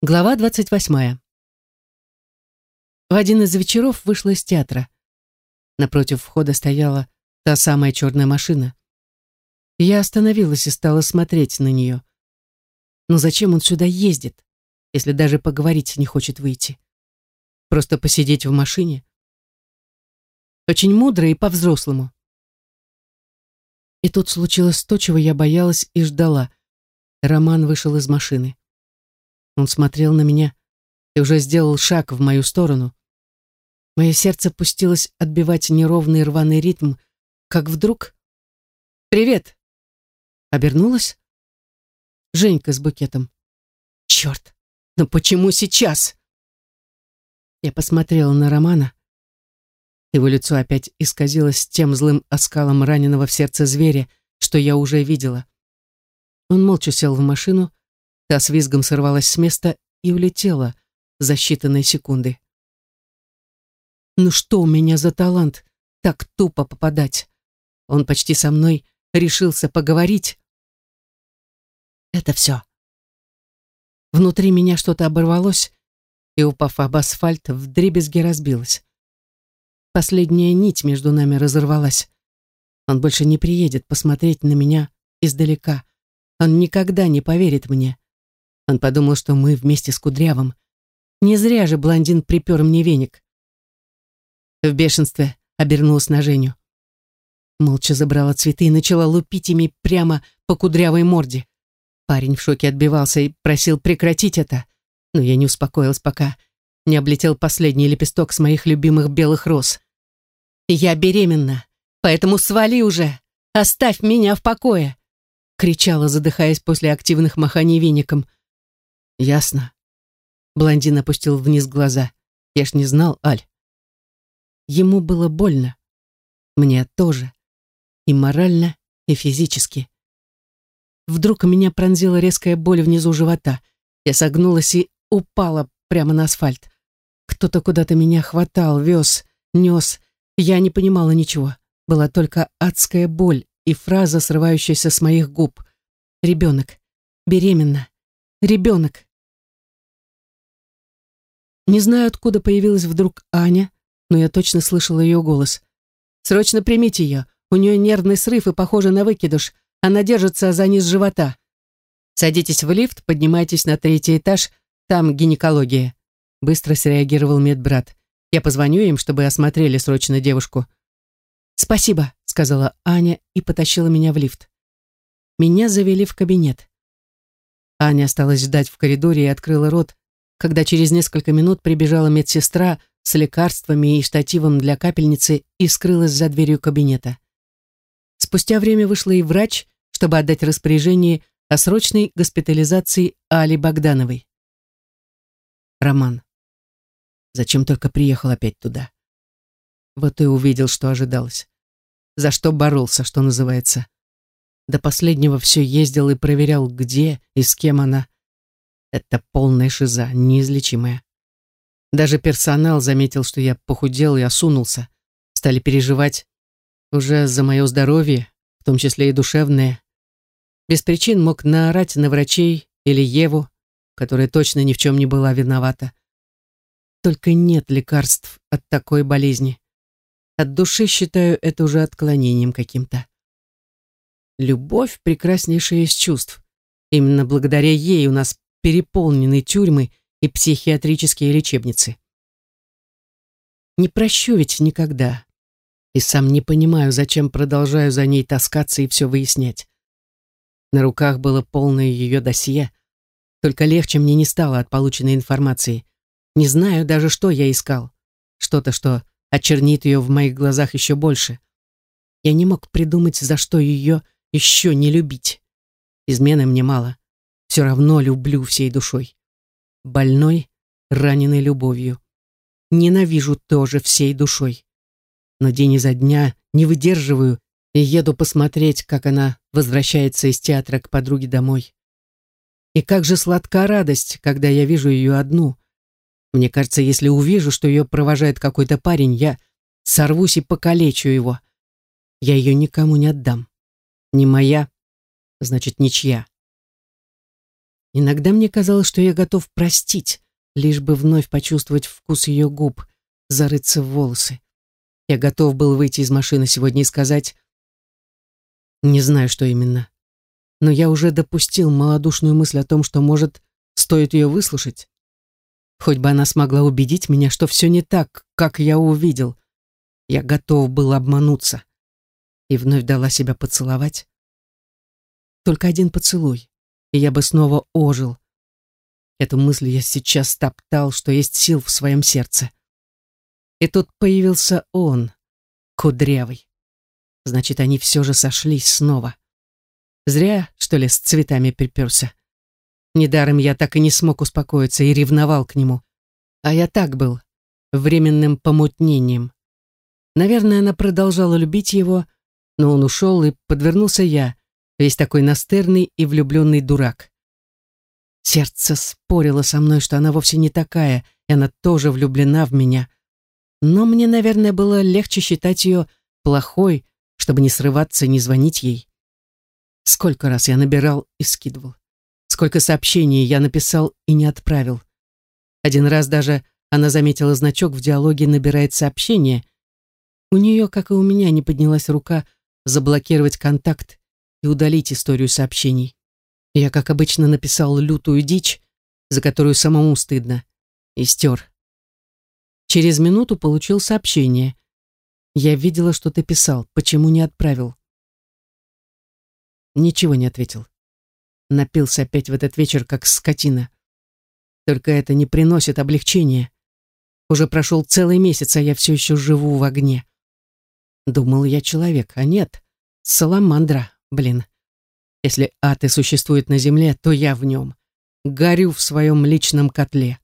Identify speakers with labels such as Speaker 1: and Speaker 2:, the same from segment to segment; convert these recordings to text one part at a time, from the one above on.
Speaker 1: Глава двадцать восьмая. В один из вечеров вышла из театра. Напротив входа стояла та самая черная машина. Я остановилась и стала смотреть на нее. Но зачем он сюда ездит, если даже поговорить не хочет выйти? Просто посидеть в машине? Очень мудро и по-взрослому. И тут случилось то, чего я боялась и ждала. Роман вышел из машины. Он смотрел на меня и уже сделал шаг в мою сторону. Мое сердце пустилось отбивать неровный рваный ритм, как вдруг... «Привет!» Обернулась. Женька с букетом. «Черт! Но почему сейчас?» Я посмотрела на Романа. Его лицо опять исказилось тем злым оскалом раненого в сердце зверя, что я уже видела. Он молча сел в машину, Та с визгом сорвалась с места и улетела за считанные секунды. Ну что у меня за талант так тупо попадать? Он почти со мной решился поговорить. Это все. Внутри меня что-то оборвалось, и, упав об асфальт, вдребезги разбилось. Последняя нить между нами разорвалась. Он больше не приедет посмотреть на меня издалека. Он никогда не поверит мне. Он подумал, что мы вместе с Кудрявым. Не зря же блондин припер мне веник. В бешенстве обернулась на Женю. Молча забрала цветы и начала лупить ими прямо по кудрявой морде. Парень в шоке отбивался и просил прекратить это, но я не успокоилась, пока не облетел последний лепесток с моих любимых белых роз. «Я беременна, поэтому свали уже! Оставь меня в покое!» кричала, задыхаясь после активных маханий веником. Ясно. Блондин опустил вниз глаза. Я ж не знал, Аль. Ему было больно. Мне тоже. И морально, и физически. Вдруг меня пронзила резкая боль внизу живота. Я согнулась и упала прямо на асфальт. Кто-то куда-то меня хватал, вез, нес. Я не понимала ничего. Была только адская боль и фраза, срывающаяся с моих губ. «Ребенок. Беременна. Ребенок». Не знаю, откуда появилась вдруг Аня, но я точно слышала ее голос. «Срочно примите ее. У нее нервный срыв и похоже на выкидыш. Она держится за низ живота. Садитесь в лифт, поднимайтесь на третий этаж, там гинекология». Быстро среагировал медбрат. «Я позвоню им, чтобы осмотрели срочно девушку». «Спасибо», — сказала Аня и потащила меня в лифт. Меня завели в кабинет. Аня осталась ждать в коридоре и открыла рот, когда через несколько минут прибежала медсестра с лекарствами и штативом для капельницы и скрылась за дверью кабинета. Спустя время вышла и врач, чтобы отдать распоряжение о срочной госпитализации Али Богдановой. Роман. Зачем только приехал опять туда? Вот и увидел, что ожидалось. За что боролся, что называется. До последнего все ездил и проверял, где и с кем она. Это полная шиза, неизлечимая. Даже персонал заметил, что я похудел и осунулся. Стали переживать уже за мое здоровье, в том числе и душевное. Без причин мог наорать на врачей или Еву, которая точно ни в чем не была виновата. Только нет лекарств от такой болезни. От души считаю это уже отклонением каким-то. Любовь — прекраснейшая из чувств. Именно благодаря ей у нас переполнены тюрьмы и психиатрические лечебницы. Не прощу ведь никогда. И сам не понимаю, зачем продолжаю за ней таскаться и все выяснять. На руках было полное ее досье. Только легче мне не стало от полученной информации. Не знаю даже, что я искал. Что-то, что очернит ее в моих глазах еще больше. Я не мог придумать, за что ее еще не любить. Измены мне мало все равно люблю всей душой. Больной, раненый любовью. Ненавижу тоже всей душой. Но день изо дня не выдерживаю и еду посмотреть, как она возвращается из театра к подруге домой. И как же сладка радость, когда я вижу ее одну. Мне кажется, если увижу, что ее провожает какой-то парень, я сорвусь и покалечу его. Я ее никому не отдам. Не моя, значит, ничья. Иногда мне казалось, что я готов простить, лишь бы вновь почувствовать вкус ее губ, зарыться в волосы. Я готов был выйти из машины сегодня и сказать... Не знаю, что именно. Но я уже допустил малодушную мысль о том, что, может, стоит ее выслушать. Хоть бы она смогла убедить меня, что все не так, как я увидел. Я готов был обмануться. И вновь дала себя поцеловать. Только один поцелуй, и я бы снова ожил. Эту мысль я сейчас топтал, что есть сил в своем сердце. И тут появился он, кудрявый. Значит, они все же сошлись снова. Зря, что ли, с цветами приперся. Недаром я так и не смог успокоиться и ревновал к нему. А я так был, временным помутнением. Наверное, она продолжала любить его, но он ушел, и подвернулся я, весь такой настырный и влюбленный дурак. Сердце спорило со мной, что она вовсе не такая, и она тоже влюблена в меня. Но мне, наверное, было легче считать ее плохой, чтобы не срываться и не звонить ей. Сколько раз я набирал и скидывал. Сколько сообщений я написал и не отправил. Один раз даже она заметила значок в диалоге «Набирает сообщение». У нее, как и у меня, не поднялась рука заблокировать контакт и удалить историю сообщений. Я, как обычно, написал лютую дичь, за которую самому стыдно, и стер. Через минуту получил сообщение. Я видела, что ты писал. Почему не отправил? Ничего не ответил. Напился опять в этот вечер, как скотина. Только это не приносит облегчения. Уже прошел целый месяц, а я все еще живу в огне. Думал я человек, а нет. Саламандра, блин. Если ад и существует на земле, то я в нем. Горю в своем личном котле.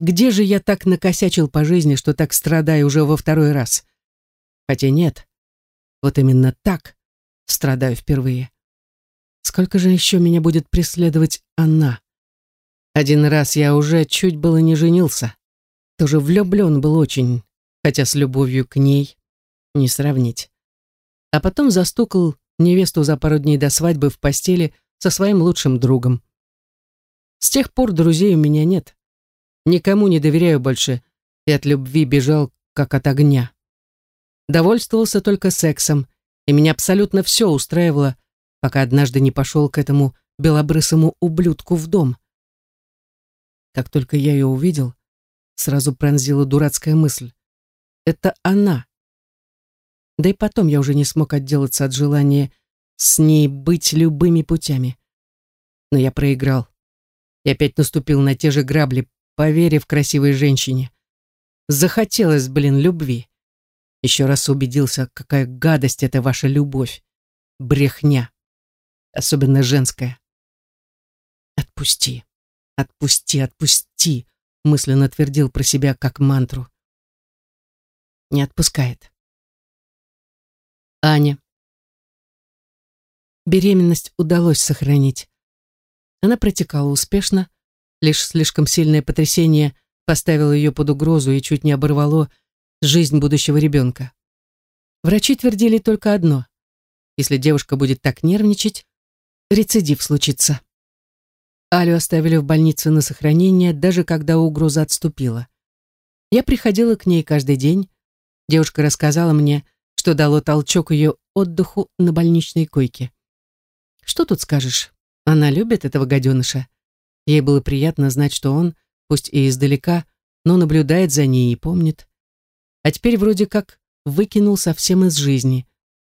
Speaker 1: Где же я так накосячил по жизни, что так страдаю уже во второй раз? Хотя нет, вот именно так страдаю впервые. Сколько же еще меня будет преследовать она? Один раз я уже чуть было не женился. Тоже влюблен был очень, хотя с любовью к ней не сравнить. А потом застукал невесту за пару дней до свадьбы в постели со своим лучшим другом. С тех пор друзей у меня нет. Никому не доверяю больше и от любви бежал, как от огня. Довольствовался только сексом, и меня абсолютно все устраивало, пока однажды не пошел к этому белобрысому ублюдку в дом. Как только я ее увидел, сразу пронзила дурацкая мысль. Это она. Да и потом я уже не смог отделаться от желания с ней быть любыми путями. Но я проиграл. И опять наступил на те же грабли, поверив красивой женщине. Захотелось, блин, любви. Еще раз убедился, какая гадость это ваша любовь. Брехня. Особенно женская. «Отпусти, отпусти, отпусти», мысленно твердил про себя как мантру. Не отпускает. Аня. Беременность удалось сохранить. Она протекала успешно, Лишь слишком сильное потрясение поставило ее под угрозу и чуть не оборвало жизнь будущего ребенка. Врачи твердили только одно. Если девушка будет так нервничать, рецидив случится. Алю оставили в больнице на сохранение, даже когда угроза отступила. Я приходила к ней каждый день. Девушка рассказала мне, что дало толчок ее отдыху на больничной койке. Что тут скажешь? Она любит этого гаденыша. Ей было приятно знать, что он, пусть и издалека, но наблюдает за ней и помнит. А теперь вроде как выкинул совсем из жизни,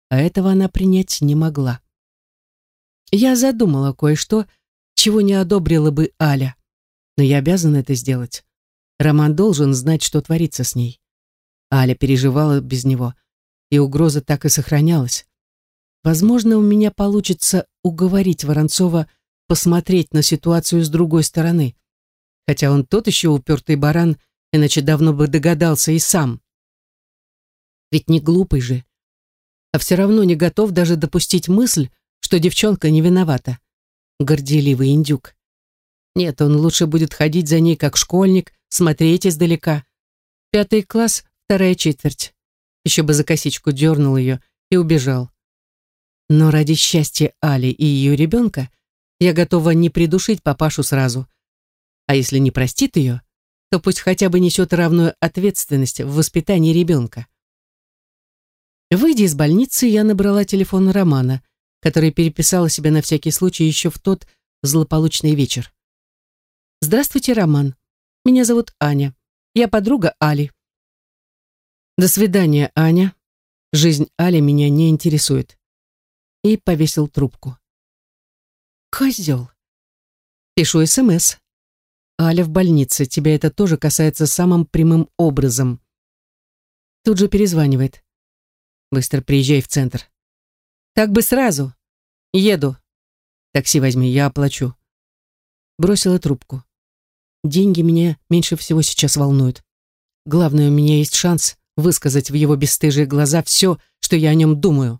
Speaker 1: а этого она принять не могла. Я задумала кое-что, чего не одобрила бы Аля, но я обязана это сделать. Роман должен знать, что творится с ней. Аля переживала без него, и угроза так и сохранялась. Возможно, у меня получится уговорить Воронцова посмотреть на ситуацию с другой стороны. Хотя он тот еще упертый баран, иначе давно бы догадался и сам. Ведь не глупый же. А все равно не готов даже допустить мысль, что девчонка не виновата. Горделивый индюк. Нет, он лучше будет ходить за ней как школьник, смотреть издалека. Пятый класс, вторая четверть. Еще бы за косичку дернул ее и убежал. Но ради счастья Али и ее ребенка Я готова не придушить папашу сразу. А если не простит ее, то пусть хотя бы несет равную ответственность в воспитании ребенка. Выйдя из больницы, я набрала телефон Романа, который переписала себя на всякий случай еще в тот злополучный вечер. «Здравствуйте, Роман. Меня зовут Аня. Я подруга Али». «До свидания, Аня. Жизнь Али меня не интересует». И повесил трубку. «Козел». Пишу СМС. «Аля в больнице. Тебя это тоже касается самым прямым образом». Тут же перезванивает. Быстро приезжай в центр. Так бы сразу. Еду. Такси возьми, я оплачу. Бросила трубку. Деньги меня меньше всего сейчас волнуют. Главное, у меня есть шанс высказать в его бесстыжие глаза все, что я о нем думаю.